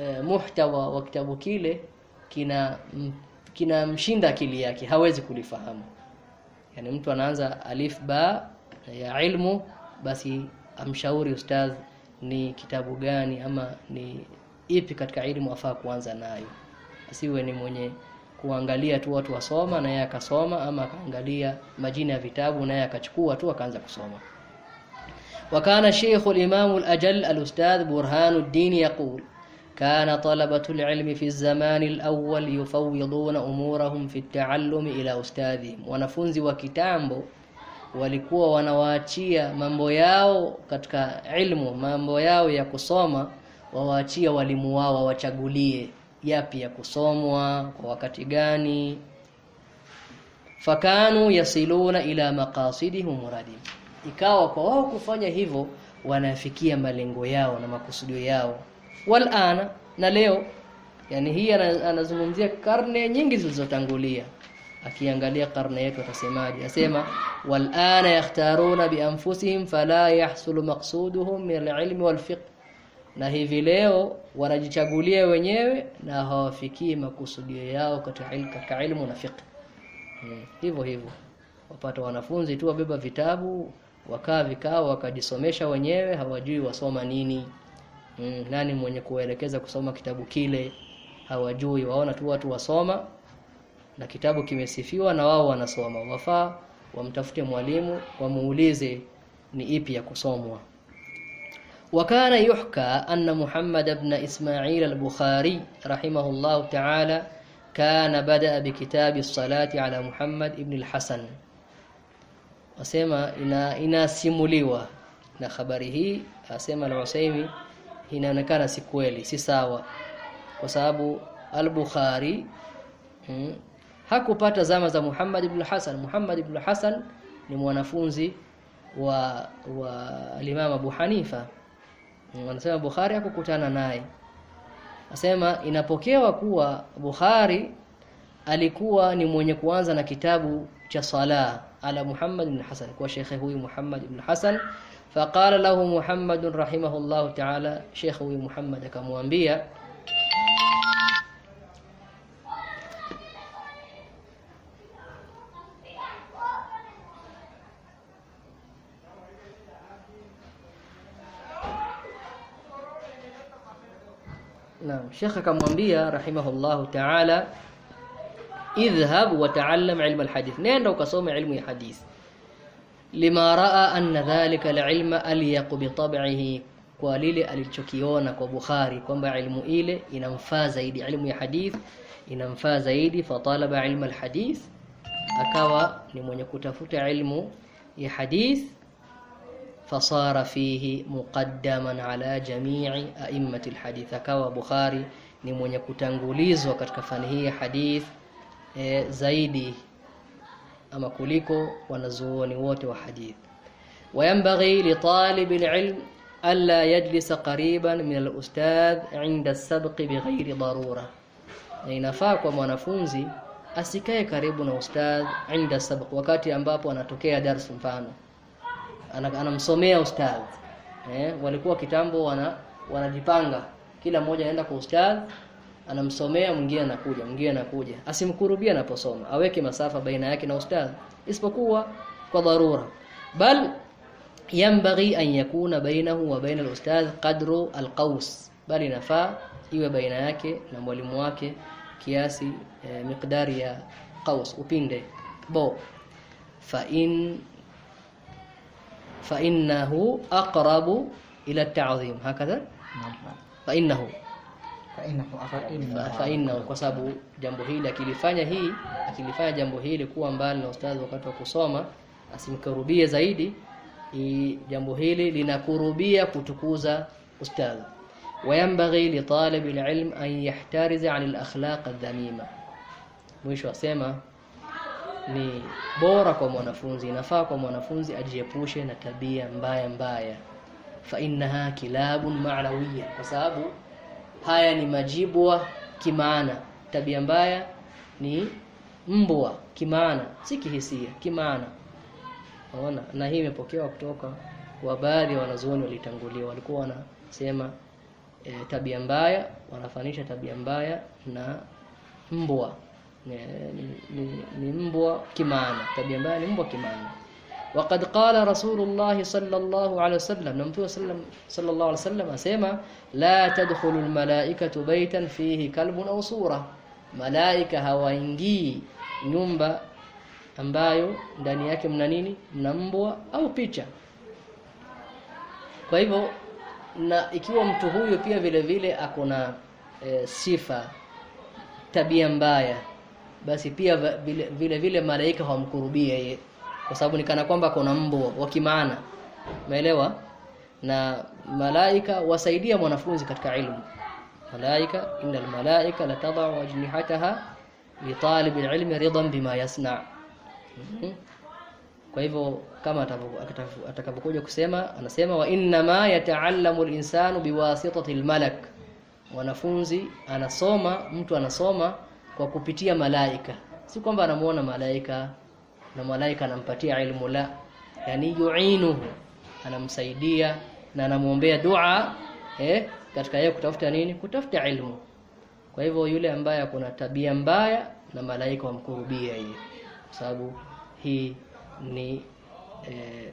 eh, muhtawa wa kitabu kile kina m, kina mshinda akili yake hawezi kulifahamu. Yani mtu anaanza alif ba ya ilmu basi amshauri ustadh ni kitabu gani ama ni ipi katika ilmu afaa kuanza nayo? Asiwe ni mwenye kuangalia tu watu wasoma na yeye akasoma ama akaangalia majina ya vitabu na yeye akachukua tu akaanza kusoma وكان شيخ الإمام الأجل الأستاذ برهان الدين يقول كان طلبة العلم في الزمان الأول يفوضون أمورهم في التعلم إلى أستاذهم wanafunzi wa kitambo walikuwa wanawaachia mambo yao katika ilmu mambo yao ya kusoma wawaachia walimu wao wawachagulie yapi ya kusomwa kwa wakati gani. Fakanu yasiluna ila maqasidihim muradin ikawa kwa wao kufanya hivyo wanafikia malengo yao na makusudio yao. Walana na leo yani hii anazungumzia karne nyingi zilizotangulia. Akiangalia karne yetu atasemaje? Asema walana yakhtaruna bianfusihim fala yahsulu maqsuduhum min alilmi walfiqh na hivi leo wanajichagulia wenyewe na hawafikii makusudio yao katika ilka ilmu na fiqh. Hmm. hivyo hivyo. Wapata wanafunzi tu wabeba vitabu wakaa vikao wakajisomesha wenyewe hawajui wasoma nini. Mm, nani mwenye kuelekeza kusoma kitabu kile? Hawajui waona tu watu wasoma na kitabu kimesifiwa na wao wanasoma. Wafaa wamtafute mwalimu wamuulize ni ipi ya kusomwa وكان يحكى أن محمد بن إسماعيل البخاري رحمه الله تعالى كان بدأ بكتاب الصلاة على محمد بن الحسن. وسيما إنا, إنا سيموليوا إنا خبره أسيما العسيمي هنا نكان سيكويلي سيساوا وساب البخاري هكو بات زامة محمد بن الحسن محمد بن الحسن لمونفونزي والإمام أبو حنيفة Wanasema Bukhari hakukutana naye. Asema inapokewa kuwa Bukhari alikuwa ni mwenye kuanza na kitabu cha sala ala Muhammad ibn Hasan kwa shekhe huyu Muhammad ibn Hasan faqala lahu Muhammad rahimahullah ta'ala. Shekhe huyu Muhammad akamwambia Naam, Sheikh akamwambia rahimahullahu ta'ala idhhab wa ta'allam ilm alhadith. Nenda ukasome ilmu ya hadith. Lima raa anna dhalika alilma alyaq bi tab'ihi kwa lile alichokiona kwa Bukhari kwamba ilmu ile inamfaa zaidi ilmu ya hadith inamfaa zaidi fatalaba ilm alhadith akawa ni mwenye kutafuta ilmu ya hadith فصار فيه مقدما على جميع أئمة الحديث akawa Bukhari ni mwenye kutangulizwa katika fani hii ya hadith e, zaidi ama kuliko wanazuoni wote wa hadith وينبغي لطالب العلم ألا يجلس قريبا من الأستاذ عند السبق بغير ضرورة na inafaa kwa mwanafunzi asikae karibu na ustadh inda sabq wakati ambapo anatokea darasa mfano ana- anamsomea ustadh. Eh, walikuwa kitambo wana wanajipanga. Kila mmoja anaenda kwa ustadh anamsomea mwingine anakuja mwingine anakuja. Asimkurubia anaposoma aweke masafa baina yake na ustadh isipokuwa kwa dharura. Bal yanbaghi an yakuna bainahu wa baina al-ustadh qadru al-qaws. Bal inafaa iwe baina yake na mwalimu wake kiasi eh, miqdari ya qaws upinde. Bo fa in فإنه أقرب إلى التعظيم هكذا نعم فإنه فإنه أقرب فإنه kwa sababu jambo hili akilifanya hii akilifanya jambo hili kuwa mbali na ustadhi wakati wa kusoma asimkarubie zaidi i, jambo hili linakurubia kutukuza ustadhi وينبغي لطالب العلم أن يحترز عن الأخلاق الذميمة mwisho asema ni bora kwa mwanafunzi. Inafaa kwa mwanafunzi ajiepushe na tabia mbaya mbaya. Fa innaha kilabun ma'nawiyya kwa sababu haya ni majibwa kimaana. Tabia mbaya ni mbwa kimaana si kihisia kimaana. Unaona? Na hii imepokewa kutoka kwa baadhi ya wanazuoni walitangulia. Walikuwa wanasema e, tabia mbaya wanafanisha tabia mbaya na mbwa ni, ni, ni, ni mbwa kimaana tabia mbaya ni mbwa kimaana وقد قال رسول الله صلى الله عليه وسلم نمتو سلم صلى الله عليه وسلم اسما لا تدخل الملائكه بيتا فيه كلب او صوره malaika hawaingii nyumba ambayo ndani yake mna nini mna mbwa au picha kwa hivyo na ikiwa mtu huyo pia vile vile akona e, sifa tabia mbaya basi pia vile vile, vile malaika hawamkurubia yeye. Kwa sababu nikana kwamba kuna mbo wa kimaana. Umeelewa? Na malaika wasaidia mwanafunzi katika ilmu. Malaika innal malaika la tad'u ajnihataha li talib alilm ridan bima yasna. Mhm. kwa hivyo kama atakapo- atakapo- atakapokuja kusema anasema wa inna ma yataallamu al-insanu biwasitati al-malak. Wanafunzi anasoma mtu anasoma kwa kupitia malaika. Si kwamba anamuona malaika na malaika anampatia ilmu la. Yani yuinuhu anamsaidia na anamuombea dua eh katika yeye kutafuta nini? Kutafuta ilmu. Kwa hivyo yule ambaye akona tabia mbaya na malaika wamkurubia yeye. Kwa sababu hii ni eh,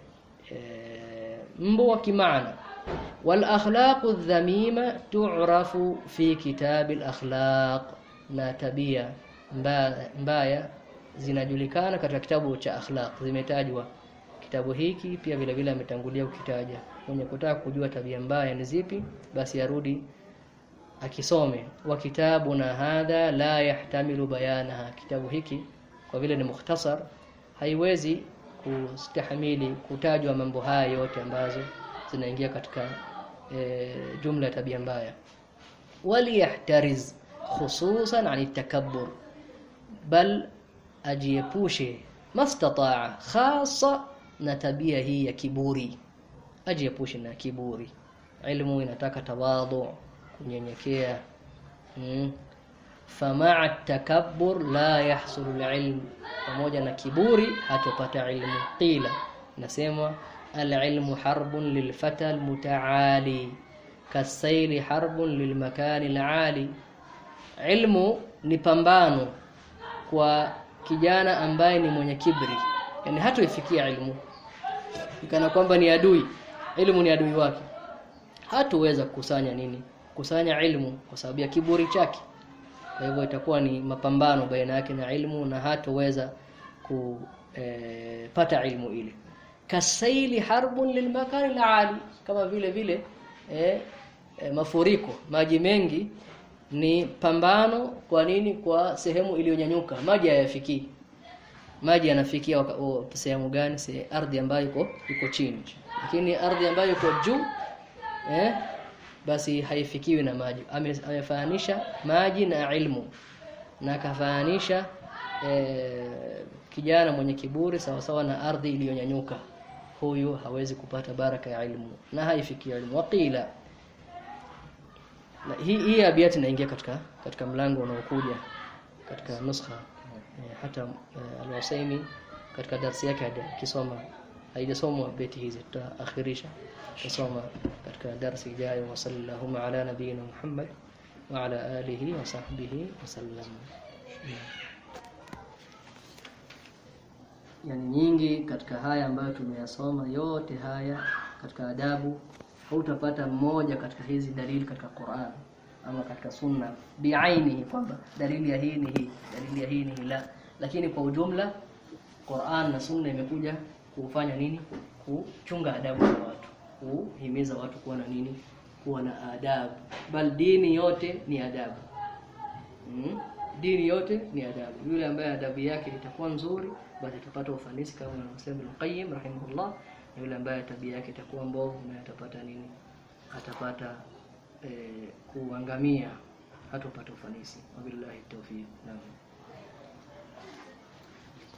eh, mbo wa kimaana. Wal akhlaqu dhamima tu'rafu fi kitabil akhlaq na tabia mbaya, mbaya zinajulikana katika kitabu cha akhlaq. Zimetajwa kitabu hiki pia vile vile ametangulia kukitaja. Mwenye kutaka kujua tabia mbaya ni zipi basi arudi akisome. Wa kitabu na hadha la yahtamilu bayanaha. Kitabu hiki kwa vile ni mukhtasar haiwezi kustahimili kutajwa mambo haya yote ambazo zinaingia katika e, jumla ya tabia mbaya. Waliyahtariz khususan خصوصا عن التكبر بل أجيبوشي ما استطاع خاصة نتبيه هي كبوري أجيبوشي نا كبوري علمو نتاك تواضع كنينيكيا فمع التكبر لا يحصل العلم. وموجنا كبوري هتبت علم. قيلة نسيما العلم حرب للفتى المتعالي كالسيل حرب للمكان العالي. Ilmu ni pambano kwa kijana ambaye ni mwenye kibri yani hatoifikia ilmu. Kana kwamba ni adui. Ilmu ni adui wake. Hatuweza kukusanya nini? Kusanya ilmu kwa sababu ya kiburi chake. Kwa hivyo itakuwa ni mapambano baina yake na ilmu na hatoweza kupata e, ilmu ile. Kasaili harbun lilmakani alali kama vile vile e, e, mafuriko maji mengi ni pambano kwa nini? Kwa sehemu iliyonyanyuka. Maji hayafikii. Maji yanafikia sehemu gani? Se ardhi ambayo iko iko chini. Lakini ardhi ambayo iko juu eh basi haifikiwi na maji. Ame- amefananisha maji na ilmu. Na akafananisha eh, kijana mwenye kiburi sawa sawa na ardhi iliyonyanyuka. Huyu hawezi kupata baraka ya ilmu. Na haifikia ilmu waqila na hii hii abiati inaingia katika katika mlango unaokuja katika nuskha e, hata e, al-Usaimi katika darasa yake hadi kisoma haijasomwa beti hizi tutaakhirisha tusoma katika darasa ijayo wa sallallahu ala nabiyina Muhammad wa ala alihi wa sahbihi wa sallam. Yani nyingi katika haya ambayo tumeyasoma yote haya katika adabu hautapata mmoja katika hizi dalili katika Qur'an ama katika sunna. Biaini kwamba dalili ya hii ni hii dalili ya hii ni la. Lakini kwa ujumla Qur'an na sunna imekuja kufanya nini? Kuchunga adabu za watu kuhimiza watu kuwa na nini? Kuwa na adabu. Bal dini yote ni adabu. Mm? dini yote ni adabu. Yule ambaye adabu yake itakuwa nzuri basi atapata ufanisi kama anavyosema Ibn Qayyim rahimahullah na yule ambaye tabia yake itakuwa mbovu na atapata nini? Atapata eh, kuangamia hatopata ufanisi. Wabillahi tawfiq. Naam